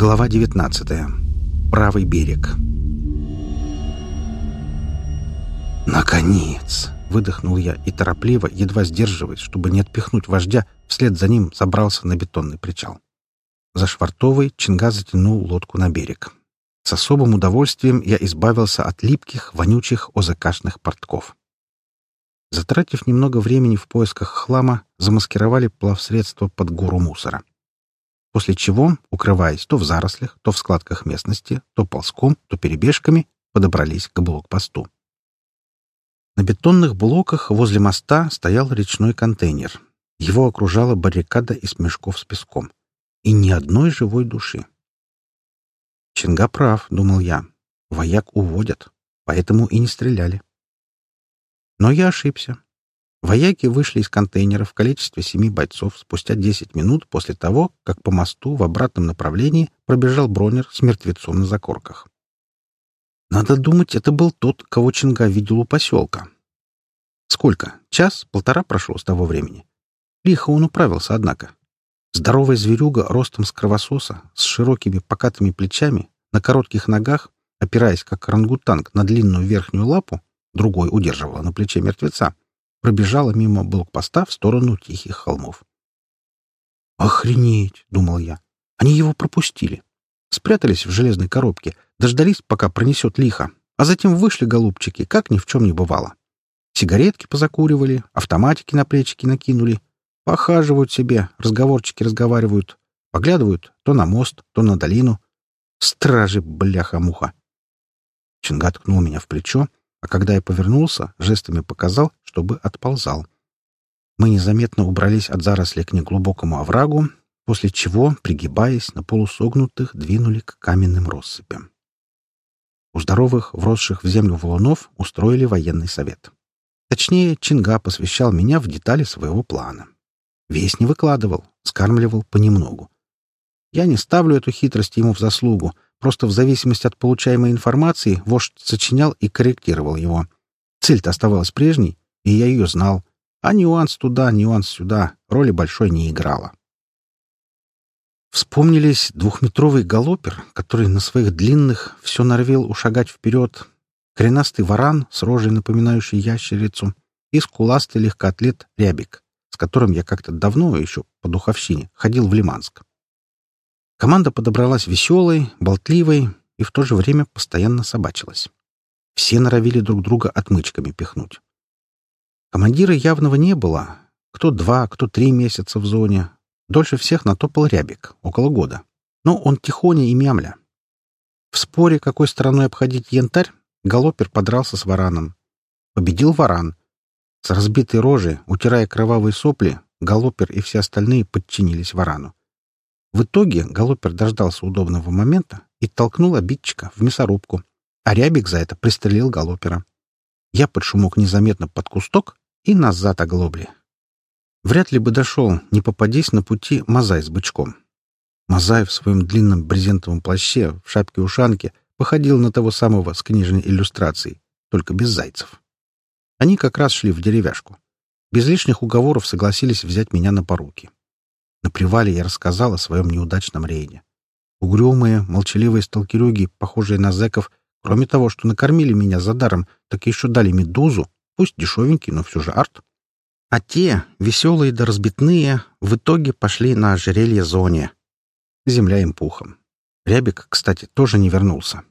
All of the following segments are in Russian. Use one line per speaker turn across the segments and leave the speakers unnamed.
Глава 19. Правый берег. «Наконец!» — выдохнул я и торопливо, едва сдерживаясь, чтобы не отпихнуть вождя, вслед за ним забрался на бетонный причал. За швартовой Чинга затянул лодку на берег. С особым удовольствием я избавился от липких, вонючих озакашных портков. Затратив немного времени в поисках хлама, замаскировали плавсредство под гору мусора после чего, укрываясь то в зарослях, то в складках местности, то ползком, то перебежками, подобрались к блокпосту. На бетонных блоках возле моста стоял речной контейнер. Его окружала баррикада из мешков с песком. И ни одной живой души. Чинга прав, думал я. Вояк уводят, поэтому и не стреляли. Но я ошибся. Вояки вышли из контейнера в количестве семи бойцов спустя десять минут после того, как по мосту в обратном направлении пробежал бронер с мертвецом на закорках. Надо думать, это был тот, кого Чинга видел у поселка. Сколько? Час? Полтора прошло с того времени. Лихо он управился, однако. Здоровая зверюга ростом с кровососа, с широкими покатыми плечами, на коротких ногах, опираясь как рангутанг на длинную верхнюю лапу, другой удерживала на плече мертвеца, пробежала мимо блокпоста в сторону тихих холмов. «Охренеть!» — думал я. «Они его пропустили. Спрятались в железной коробке, дождались, пока пронесет лихо, а затем вышли голубчики, как ни в чем не бывало. Сигаретки позакуривали, автоматики на плечики накинули, похаживают себе, разговорчики разговаривают, поглядывают то на мост, то на долину. Стражи, бляха-муха!» Чингат ткнул меня в плечо, а когда я повернулся, жестами показал, чтобы отползал. Мы незаметно убрались от зарослей к неглубокому оврагу, после чего, пригибаясь на полусогнутых, двинули к каменным россыпям. У здоровых, вросших в землю валунов, устроили военный совет. Точнее, Чинга посвящал меня в детали своего плана. Весь не выкладывал, скармливал понемногу. Я не ставлю эту хитрость ему в заслугу — Просто в зависимости от получаемой информации вождь сочинял и корректировал его. Цель-то оставалась прежней, и я ее знал. А нюанс туда, нюанс сюда роли большой не играла. Вспомнились двухметровый галопер, который на своих длинных все норовил ушагать вперед, коренастый варан с рожей, напоминающей ящерицу, и скуластый легкоатлет Рябик, с которым я как-то давно еще по духовщине ходил в Лиманск. Команда подобралась веселой, болтливой и в то же время постоянно собачилась. Все норовили друг друга отмычками пихнуть. Командира явного не было. Кто два, кто три месяца в зоне. Дольше всех натопал рябик, около года. Но он тихоня и мямля. В споре, какой стороной обходить янтарь, галопер подрался с вараном. Победил варан. С разбитой рожей, утирая кровавые сопли, галопер и все остальные подчинились варану. В итоге галопер дождался удобного момента и толкнул обидчика в мясорубку, а Рябик за это пристрелил галопера. Я под шумок незаметно под кусток и назад оглобли. Вряд ли бы дошел, не попадись на пути Мазай с бычком. Мазай в своем длинном брезентовом плаще, в шапке-ушанке, походил на того самого с книжной иллюстрацией, только без зайцев. Они как раз шли в деревяшку. Без лишних уговоров согласились взять меня на поруки. На привале я рассказал о своем неудачном рейде. Угрюмые, молчаливые сталкерюги, похожие на зэков, кроме того, что накормили меня за даром, так еще дали медузу, пусть дешевенький, но все же арт. А те, веселые да разбитные, в итоге пошли на ожерелье зоне. Земля им пухом. Рябик, кстати, тоже не вернулся.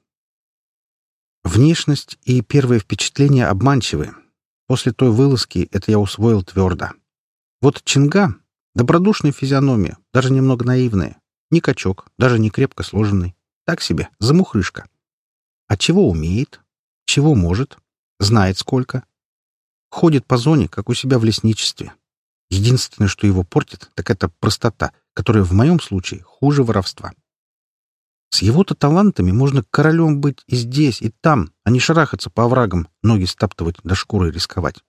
Внешность и первые впечатления обманчивы. После той вылазки это я усвоил твердо. Вот Чинга Добродушная физиономия, даже немного наивная. Не качок, даже не крепко сложенный. Так себе, замухрышка. А чего умеет? Чего может? Знает сколько. Ходит по зоне, как у себя в лесничестве. Единственное, что его портит, так это простота, которая в моем случае хуже воровства. С его-то талантами можно королем быть и здесь, и там, а не шарахаться по оврагам, ноги стаптывать, до шкуры рисковать.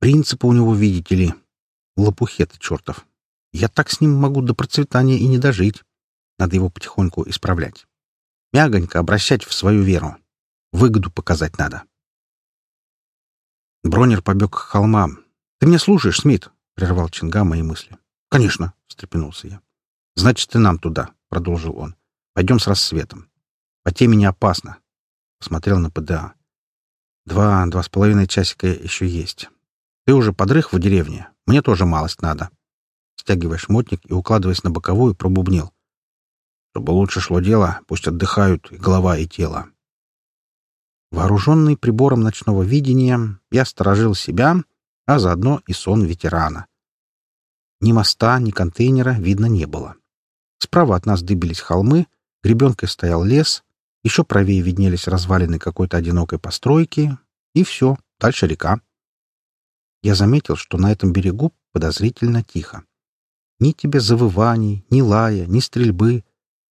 Принципы у него, видите ли, Лопухет чертов. Я так с ним могу до процветания и не дожить. Надо его потихоньку исправлять. Мягонько обращать в свою веру. Выгоду показать надо. Бронер побег к холмам. «Ты меня слушаешь, Смит?» — прервал Чинга мои мысли. «Конечно», — встрепенулся я. «Значит, и нам туда», — продолжил он. Пойдем с рассветом. По теме не опасно. Посмотрел на ПДА. Два, два с половиной часика еще есть. Ты уже подрых в деревне. Мне тоже малость надо. Стягивая шмотник и укладываясь на боковую, пробубнил. Чтобы лучше шло дело, пусть отдыхают и голова, и тело. Вооруженный прибором ночного видения, я сторожил себя, а заодно и сон ветерана. Ни моста, ни контейнера видно не было. Справа от нас дыбились холмы, гребенкой стоял лес, еще правее виднелись развалины какой-то одинокой постройки, и все, дальше река. Я заметил, что на этом берегу подозрительно тихо. Ни тебе завываний, ни лая, ни стрельбы.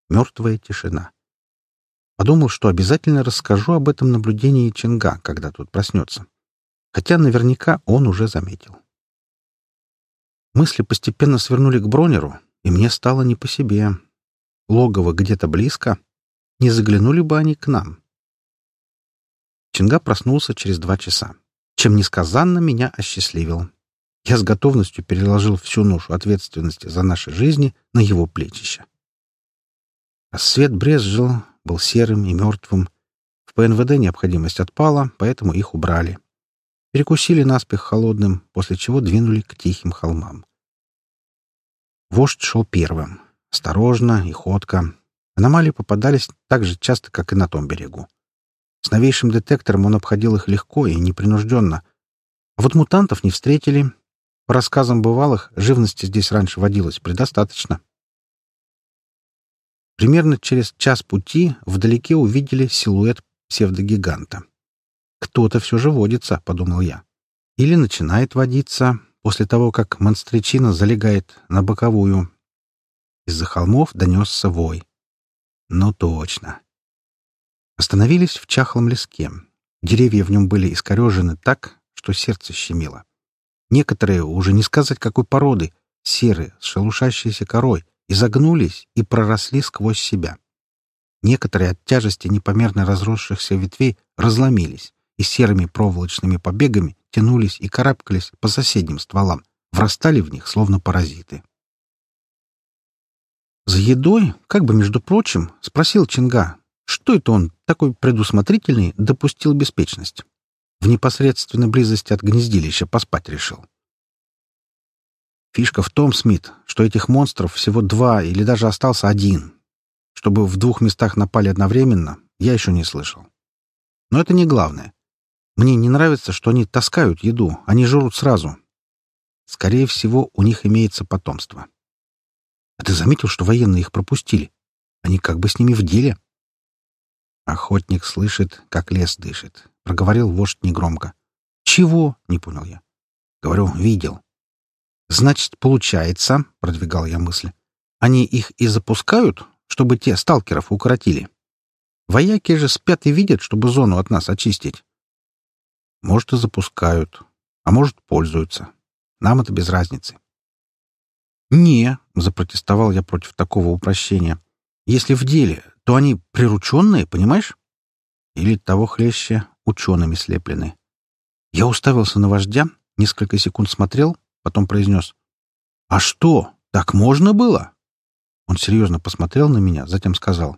Мертвая тишина. Подумал, что обязательно расскажу об этом наблюдении Чинга, когда тут проснется. Хотя наверняка он уже заметил. Мысли постепенно свернули к Бронеру, и мне стало не по себе. Логово где-то близко. Не заглянули бы они к нам. Чинга проснулся через два часа, чем несказанно меня осчастливил. Я с готовностью переложил всю ношу ответственности за наши жизни на его плечища. Рассвет брезжил, был серым и мертвым. В ПНВД необходимость отпала, поэтому их убрали. Перекусили наспех холодным, после чего двинули к тихим холмам. Вождь шел первым. Осторожно и ходко. Аномалии попадались так же часто, как и на том берегу. С новейшим детектором он обходил их легко и непринужденно. А вот мутантов не встретили. По рассказам бывалых, живности здесь раньше водилось предостаточно. Примерно через час пути вдалеке увидели силуэт псевдогиганта. «Кто-то все же водится», — подумал я. «Или начинает водиться после того, как монстричина залегает на боковую». Из-за холмов донесся вой. «Ну точно». Остановились в чахлом леске. Деревья в нем были искорежены так, что сердце щемило. Некоторые, уже не сказать какой породы, серые, с шелушащейся корой, изогнулись и проросли сквозь себя. Некоторые от тяжести непомерно разросшихся ветвей разломились и серыми проволочными побегами тянулись и карабкались по соседним стволам, врастали в них, словно паразиты. За едой, как бы между прочим, спросил Чинга, что это он, такой предусмотрительный, допустил беспечность. В непосредственной близости от гнездилища поспать решил. Фишка в том, Смит, что этих монстров всего два или даже остался один. Чтобы в двух местах напали одновременно, я еще не слышал. Но это не главное. Мне не нравится, что они таскают еду, они жрут сразу. Скорее всего, у них имеется потомство. А ты заметил, что военные их пропустили? Они как бы с ними в деле. Охотник слышит, как лес дышит. Проговорил вождь негромко. «Чего?» — не понял я. Говорю, видел. Значит, получается, — продвигал я мысль, — они их и запускают, чтобы те сталкеров укоротили. Вояки же спят и видят, чтобы зону от нас очистить. Может, и запускают, а может, пользуются. Нам это без разницы. «Не», — запротестовал я против такого упрощения. «Если в деле, то они прирученные, понимаешь? Или того хлеще учеными слеплены». Я уставился на вождя, несколько секунд смотрел, Потом произнес. «А что, так можно было?» Он серьезно посмотрел на меня, затем сказал.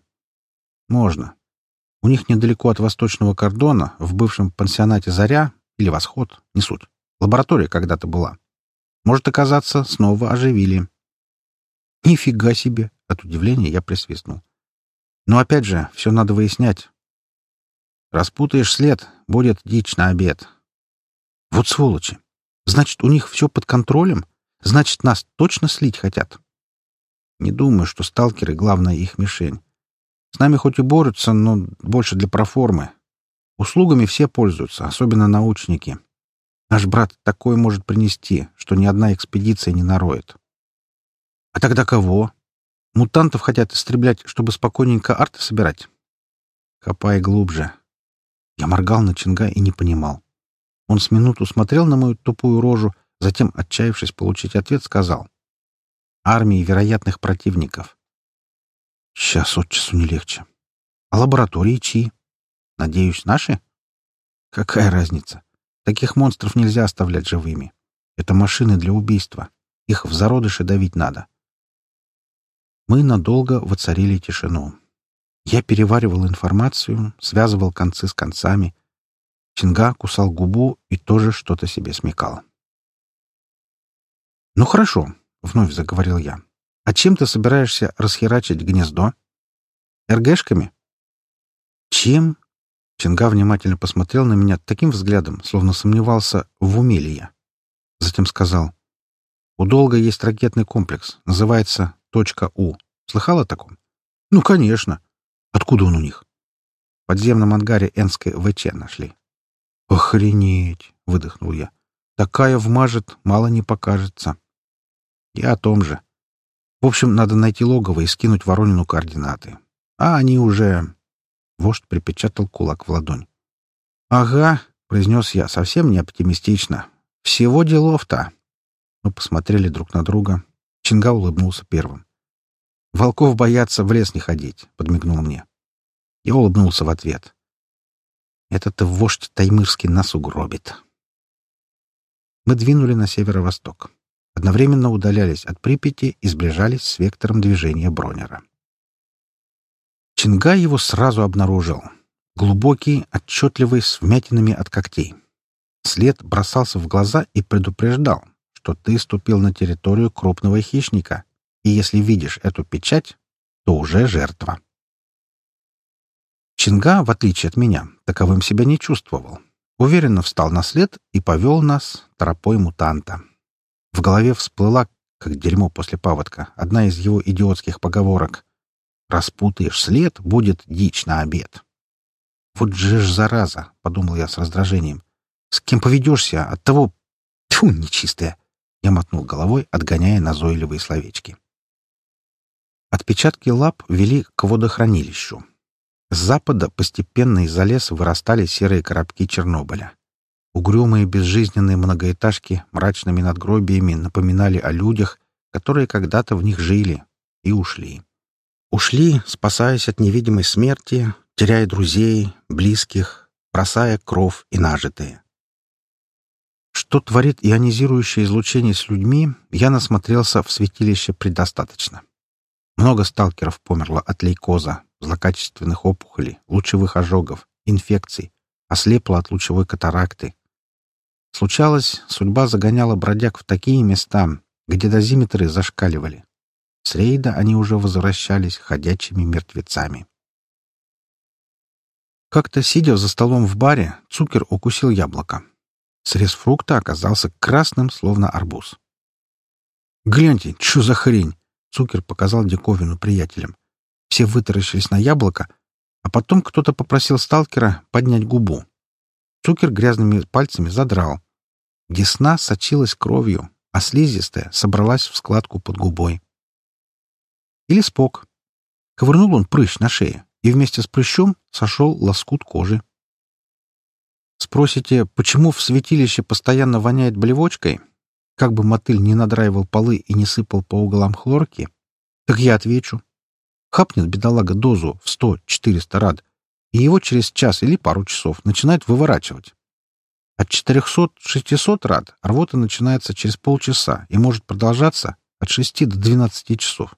«Можно. У них недалеко от восточного кордона, в бывшем пансионате «Заря» или «Восход», не суть. Лаборатория когда-то была. Может оказаться, снова оживили». «Нифига себе!» — от удивления я присвистнул. «Но опять же, все надо выяснять. Распутаешь след, будет дичь на обед. Вот сволочи! Значит, у них все под контролем? Значит, нас точно слить хотят? Не думаю, что сталкеры — главная их мишень. С нами хоть и борются, но больше для проформы. Услугами все пользуются, особенно научники. Наш брат такое может принести, что ни одна экспедиция не нароет. А тогда кого? Мутантов хотят истреблять, чтобы спокойненько арты собирать? Копай глубже. Я моргал на Чинга и не понимал. Он с минуту смотрел на мою тупую рожу, затем, отчаявшись получить ответ, сказал. «Армии вероятных противников». «Сейчас от часу не легче. А лаборатории чьи? Надеюсь, наши?» «Какая разница? Таких монстров нельзя оставлять живыми. Это машины для убийства. Их в зародыше давить надо». Мы надолго воцарили тишину. Я переваривал информацию, связывал концы с концами. Чинга кусал губу и тоже что-то себе смекал. «Ну хорошо», — вновь заговорил я. «А чем ты собираешься расхерачить гнездо? РГшками?» «Чем?» Чинга внимательно посмотрел на меня таким взглядом, словно сомневался, в уме ли я. Затем сказал. «У Долга есть ракетный комплекс. Называется «Точка У». Слыхал о таком?» «Ну, конечно. Откуда он у них?» В подземном ангаре Энской ВЧ нашли. «Охренеть!» — выдохнул я. «Такая вмажет, мало не покажется». «Я о том же. В общем, надо найти логово и скинуть Воронину координаты. А они уже...» Вождь припечатал кулак в ладонь. «Ага», — произнес я, совсем не оптимистично. «Всего делов-то». Мы посмотрели друг на друга. Чинга улыбнулся первым. «Волков боятся в лес не ходить», — подмигнул мне. Я улыбнулся в ответ. «Этот вождь Таймырский нас угробит». Мы двинули на северо-восток. Одновременно удалялись от Припяти и сближались с вектором движения Бронера. Чинга его сразу обнаружил. Глубокий, отчетливый, с вмятинами от когтей. След бросался в глаза и предупреждал, что ты ступил на территорию крупного хищника, и если видишь эту печать, то уже жертва. Чинга, в отличие от меня, таковым себя не чувствовал. Уверенно встал на след и повел нас тропой мутанта. В голове всплыла, как дерьмо после паводка, одна из его идиотских поговорок. Распутаешь след, будет дичь на обед. Вот же ж зараза, — подумал я с раздражением. С кем поведешься, от того... Тьфу, нечистая! Я мотнул головой, отгоняя назойливые словечки. Отпечатки лап вели к водохранилищу. С запада постепенно из-за леса вырастали серые коробки Чернобыля. Угрюмые безжизненные многоэтажки мрачными надгробиями напоминали о людях, которые когда-то в них жили и ушли. Ушли, спасаясь от невидимой смерти, теряя друзей, близких, бросая кров и нажитые. Что творит ионизирующее излучение с людьми, я насмотрелся в святилище предостаточно. Много сталкеров померло от лейкоза, злокачественных опухолей, лучевых ожогов, инфекций, ослепло от лучевой катаракты. Случалось, судьба загоняла бродяг в такие места, где дозиметры зашкаливали. С рейда они уже возвращались ходячими мертвецами. Как-то, сидя за столом в баре, Цукер укусил яблоко. Срез фрукта оказался красным, словно арбуз. «Гляньте, что за хрень!» Цукер показал диковину приятелям. Все вытаращились на яблоко, а потом кто-то попросил сталкера поднять губу. Цукер грязными пальцами задрал. Десна сочилась кровью, а слизистая собралась в складку под губой. Или спок. Ковырнул он прыщ на шее, и вместе с прыщом сошел лоскут кожи. Спросите, почему в святилище постоянно воняет блевочкой? Как бы мотыль не надраивал полы и не сыпал по углам хлорки? Так я отвечу. Хапнет бедолага дозу в 100-400 рад, и его через час или пару часов начинает выворачивать. От 400-600 рад рвота начинается через полчаса и может продолжаться от 6 до 12 часов.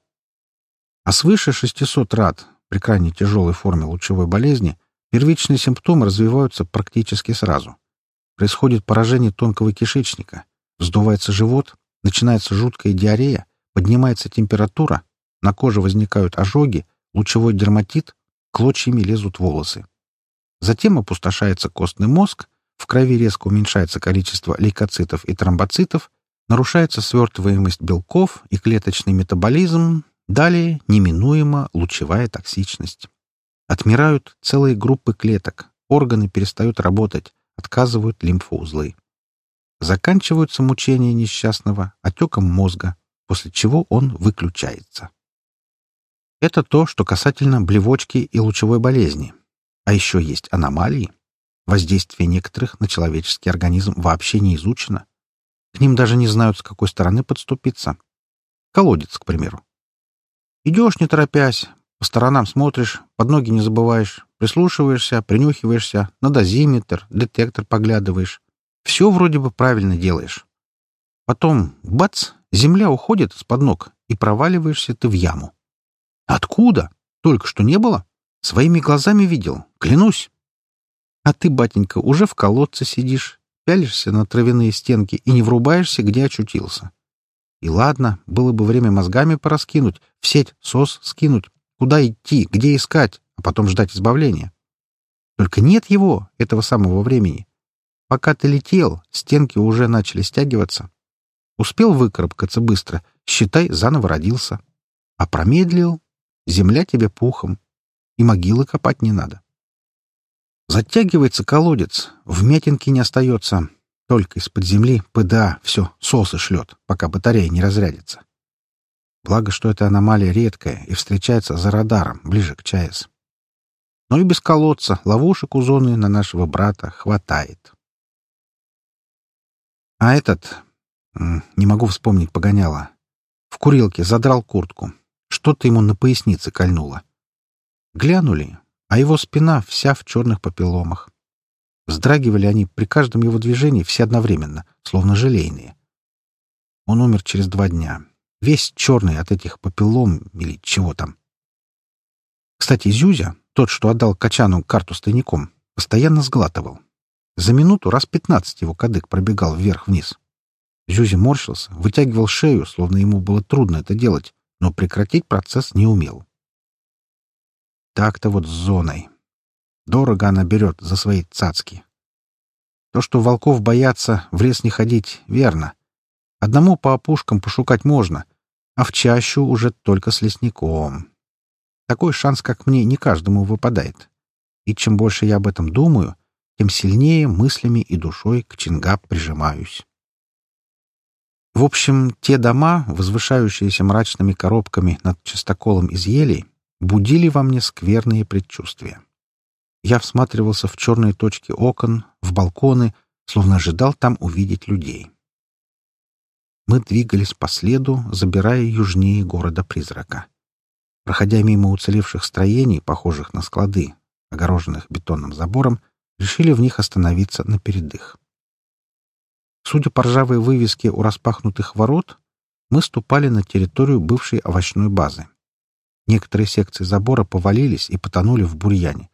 А свыше 600 рад при крайне тяжелой форме лучевой болезни первичные симптомы развиваются практически сразу. Происходит поражение тонкого кишечника, вздувается живот, начинается жуткая диарея, поднимается температура, на коже возникают ожоги, лучевой дерматит, клочьями лезут волосы. Затем опустошается костный мозг, в крови резко уменьшается количество лейкоцитов и тромбоцитов, нарушается свертываемость белков и клеточный метаболизм, Далее неминуемо лучевая токсичность. Отмирают целые группы клеток, органы перестают работать, отказывают лимфоузлы. Заканчиваются мучения несчастного отеком мозга, после чего он выключается. Это то, что касательно блевочки и лучевой болезни. А еще есть аномалии. Воздействие некоторых на человеческий организм вообще не изучено. К ним даже не знают, с какой стороны подступиться. Колодец, к примеру. Идешь, не торопясь, по сторонам смотришь, под ноги не забываешь, прислушиваешься, принюхиваешься, на дозиметр, детектор поглядываешь. Все вроде бы правильно делаешь. Потом, бац, земля уходит из-под ног, и проваливаешься ты в яму. Откуда? Только что не было? Своими глазами видел, клянусь. А ты, батенька, уже в колодце сидишь, пялишься на травяные стенки и не врубаешься, где очутился. И ладно, было бы время мозгами пораскинуть, в сеть сос скинуть, куда идти, где искать, а потом ждать избавления. Только нет его, этого самого времени. Пока ты летел, стенки уже начали стягиваться. Успел выкарабкаться быстро, считай, заново родился. А промедлил, земля тебе пухом, и могилы копать не надо. Затягивается колодец, вмятинки не остается. Только из-под земли ПДА все, сосы шлет, пока батарея не разрядится. Благо, что эта аномалия редкая и встречается за радаром, ближе к ЧАЭС. Но и без колодца ловушек у зоны на нашего брата хватает. А этот... Не могу вспомнить погоняло. В курилке задрал куртку. Что-то ему на пояснице кольнуло. Глянули, а его спина вся в черных попеломах. Вздрагивали они при каждом его движении все одновременно, словно желейные. Он умер через два дня, весь черный от этих попелом или чего там. Кстати, Зюзя, тот, что отдал Качану карту с тайником, постоянно сглатывал. За минуту раз пятнадцать его кадык пробегал вверх-вниз. Зюзя морщился, вытягивал шею, словно ему было трудно это делать, но прекратить процесс не умел. Так-то вот с зоной. Дорого она берет за свои цацки. То, что волков боятся, в лес не ходить, верно. Одному по опушкам пошукать можно, а в чащу уже только с лесником. Такой шанс, как мне, не каждому выпадает. И чем больше я об этом думаю, тем сильнее мыслями и душой к Чингап прижимаюсь. В общем, те дома, возвышающиеся мрачными коробками над частоколом из елей, будили во мне скверные предчувствия. Я всматривался в черные точки окон, в балконы, словно ожидал там увидеть людей. Мы двигались по следу, забирая южнее города-призрака. Проходя мимо уцелевших строений, похожих на склады, огороженных бетонным забором, решили в них остановиться на передых. Судя по ржавой вывеске у распахнутых ворот, мы ступали на территорию бывшей овощной базы. Некоторые секции забора повалились и потонули в бурьяне.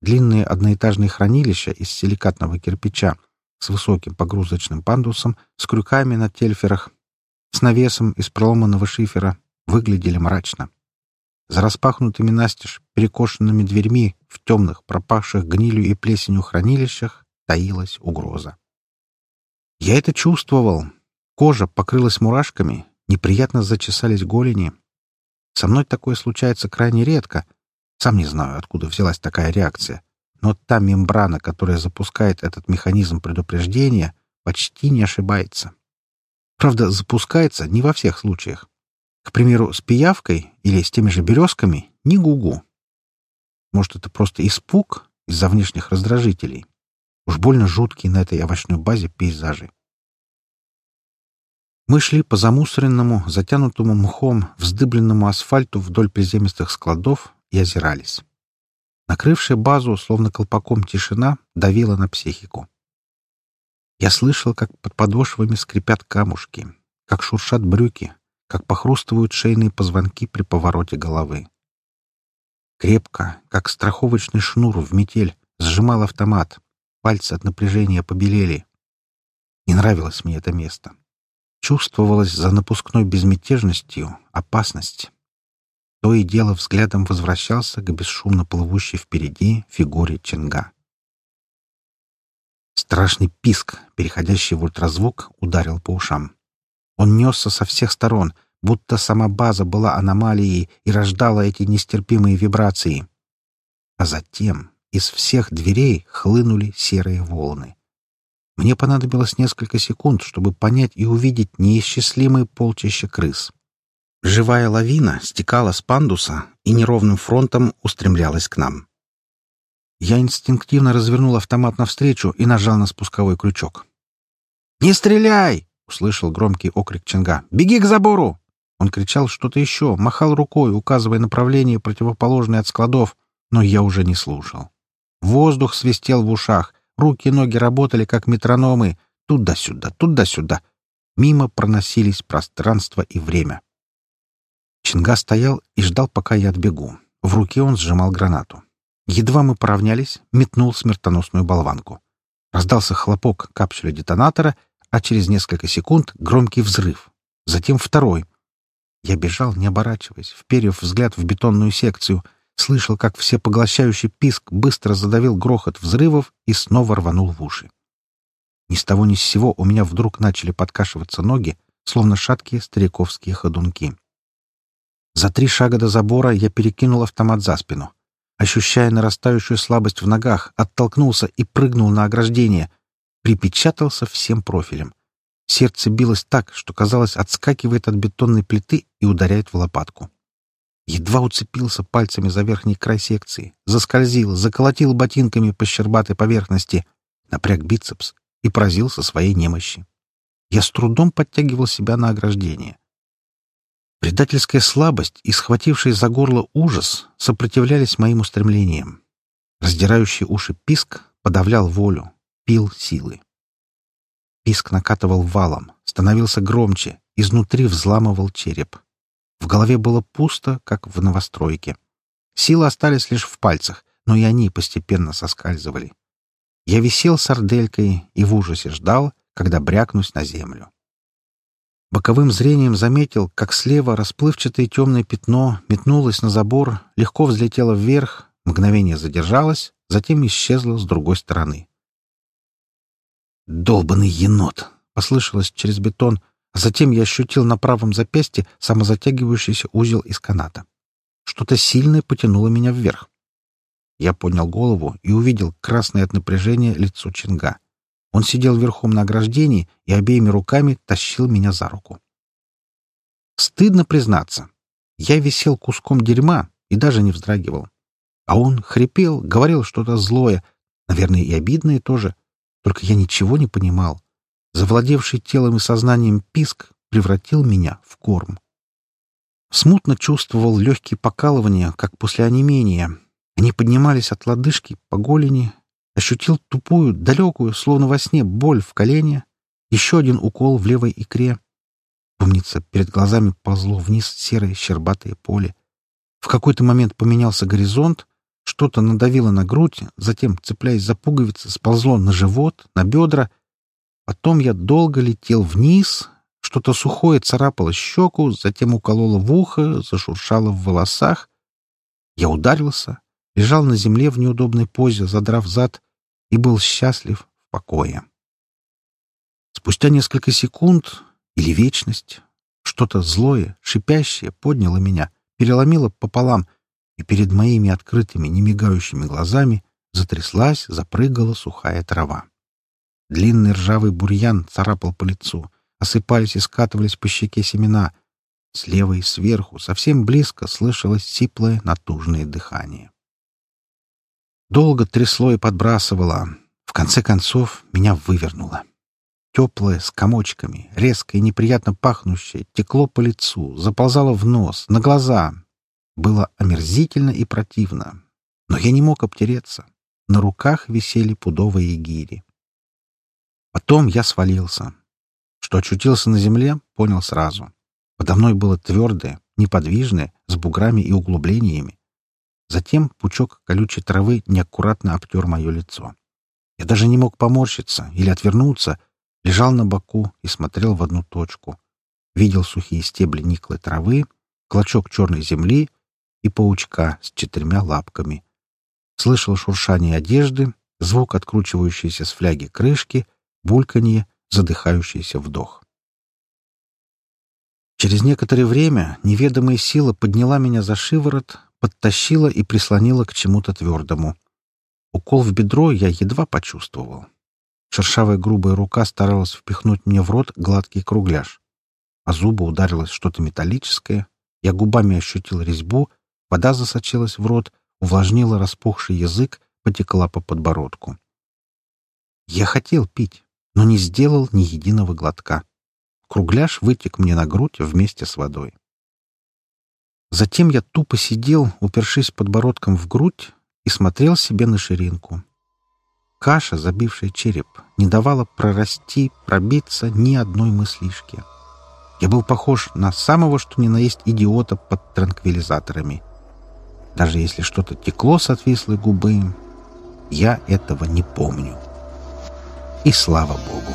Длинные одноэтажные хранилища из силикатного кирпича с высоким погрузочным пандусом, с крюками на тельферах, с навесом из проломанного шифера выглядели мрачно. За распахнутыми настежь, перекошенными дверьми в темных, пропавших гнилью и плесенью хранилищах таилась угроза. Я это чувствовал. Кожа покрылась мурашками, неприятно зачесались голени, со мной такое случается крайне редко. Сам не знаю, откуда взялась такая реакция. Но та мембрана, которая запускает этот механизм предупреждения, почти не ошибается. Правда, запускается не во всех случаях. К примеру, с пиявкой или с теми же березками — не гугу. Может, это просто испуг из-за внешних раздражителей. Уж больно жуткие на этой овощной базе пейзажи. Мы шли по замусоренному, затянутому мхом, вздыбленному асфальту вдоль приземистых складов и озирались. Накрывшая базу, словно колпаком тишина, давила на психику. Я слышал, как под подошвами скрипят камушки, как шуршат брюки, как похрустывают шейные позвонки при повороте головы. Крепко, как страховочный шнур в метель, сжимал автомат. Пальцы от напряжения побелели. Не нравилось мне это место чувствовалась за напускной безмятежностью опасность. То и дело взглядом возвращался к бесшумно плывущей впереди фигуре Ченга. Страшный писк, переходящий в ультразвук, ударил по ушам. Он несся со всех сторон, будто сама база была аномалией и рождала эти нестерпимые вибрации. А затем из всех дверей хлынули серые волны. Мне понадобилось несколько секунд, чтобы понять и увидеть неисчислимые полчища крыс. Живая лавина стекала с пандуса и неровным фронтом устремлялась к нам. Я инстинктивно развернул автомат навстречу и нажал на спусковой крючок. «Не стреляй!» — услышал громкий окрик Ченга. «Беги к забору!» Он кричал что-то еще, махал рукой, указывая направление, противоположное от складов, но я уже не слушал. Воздух свистел в ушах, Руки и ноги работали, как метрономы, туда-сюда, туда-сюда. Мимо проносились пространство и время. Чинга стоял и ждал, пока я отбегу. В руке он сжимал гранату. Едва мы поравнялись, метнул смертоносную болванку. Раздался хлопок капсуля детонатора, а через несколько секунд громкий взрыв. Затем второй. Я бежал, не оборачиваясь, вперев взгляд в бетонную секцию, слышал, как всепоглощающий писк быстро задавил грохот взрывов и снова рванул в уши. Ни с того ни с сего у меня вдруг начали подкашиваться ноги, словно шаткие стариковские ходунки. За три шага до забора я перекинул автомат за спину. Ощущая нарастающую слабость в ногах, оттолкнулся и прыгнул на ограждение. Припечатался всем профилем. Сердце билось так, что, казалось, отскакивает от бетонной плиты и ударяет в лопатку. Едва уцепился пальцами за верхний край секции, заскользил, заколотил ботинками по щербатой поверхности, напряг бицепс и поразился своей немощи. Я с трудом подтягивал себя на ограждение. Предательская слабость и схвативший за горло ужас сопротивлялись моим устремлениям. Раздирающий уши писк подавлял волю, пил силы. Писк накатывал валом, становился громче, изнутри взламывал череп. В голове было пусто, как в новостройке. Силы остались лишь в пальцах, но и они постепенно соскальзывали. Я висел сарделькой и в ужасе ждал, когда брякнусь на землю. Боковым зрением заметил, как слева расплывчатое темное пятно метнулось на забор, легко взлетело вверх, мгновение задержалось, затем исчезло с другой стороны. «Долбанный енот!» — послышалось через бетон, а затем я ощутил на правом запястье самозатягивающийся узел из каната. Что-то сильное потянуло меня вверх. Я поднял голову и увидел красное от напряжения лицо Чинга — он сидел верхом на ограждении и обеими руками тащил меня за руку. Стыдно признаться. Я висел куском дерьма и даже не вздрагивал. А он хрипел, говорил что-то злое, наверное, и обидное тоже. Только я ничего не понимал. Завладевший телом и сознанием писк превратил меня в корм. Смутно чувствовал легкие покалывания, как после онемения. Они поднимались от лодыжки по голени ощутил тупую, далекую, словно во сне, боль в колене, еще один укол в левой икре. Помнится, перед глазами ползло вниз серое щербатое поле. В какой-то момент поменялся горизонт, что-то надавило на грудь, затем, цепляясь за пуговицы, сползло на живот, на бедра. Потом я долго летел вниз, что-то сухое царапало щеку, затем укололо в ухо, зашуршало в волосах. Я ударился, лежал на земле в неудобной позе, задрав зад, и был счастлив в покое. Спустя несколько секунд или вечность что-то злое, шипящее подняло меня, переломило пополам, и перед моими открытыми, немигающими глазами затряслась, запрыгала сухая трава. Длинный ржавый бурьян царапал по лицу, осыпались и скатывались по щеке семена. Слева и сверху, совсем близко, слышалось сиплое, натужное дыхание. Долго трясло и подбрасывало. В конце концов, меня вывернуло. Теплое, с комочками, резко и неприятно пахнущее, текло по лицу, заползало в нос, на глаза. Было омерзительно и противно. Но я не мог обтереться. На руках висели пудовые гири. Потом я свалился. Что очутился на земле, понял сразу. Подо мной было твердое, неподвижное, с буграми и углублениями. Затем пучок колючей травы неаккуратно обтер мое лицо. Я даже не мог поморщиться или отвернуться, лежал на боку и смотрел в одну точку. Видел сухие стебли никлой травы, клочок черной земли и паучка с четырьмя лапками. Слышал шуршание одежды, звук откручивающейся с фляги крышки, бульканье, задыхающийся вдох. Через некоторое время неведомая сила подняла меня за шиворот, подтащила и прислонила к чему-то твердому. Укол в бедро я едва почувствовал. Шершавая грубая рука старалась впихнуть мне в рот гладкий кругляш. А зубы ударилось что-то металлическое. Я губами ощутил резьбу, вода засочилась в рот, увлажнила распухший язык, потекла по подбородку. Я хотел пить, но не сделал ни единого глотка. Кругляш вытек мне на грудь вместе с водой. Затем я тупо сидел, упершись подбородком в грудь, и смотрел себе на ширинку. Каша, забившая череп, не давала прорасти, пробиться ни одной мыслишки. Я был похож на самого что ни на есть идиота под транквилизаторами. Даже если что-то текло с отвислой губы, я этого не помню. И слава богу.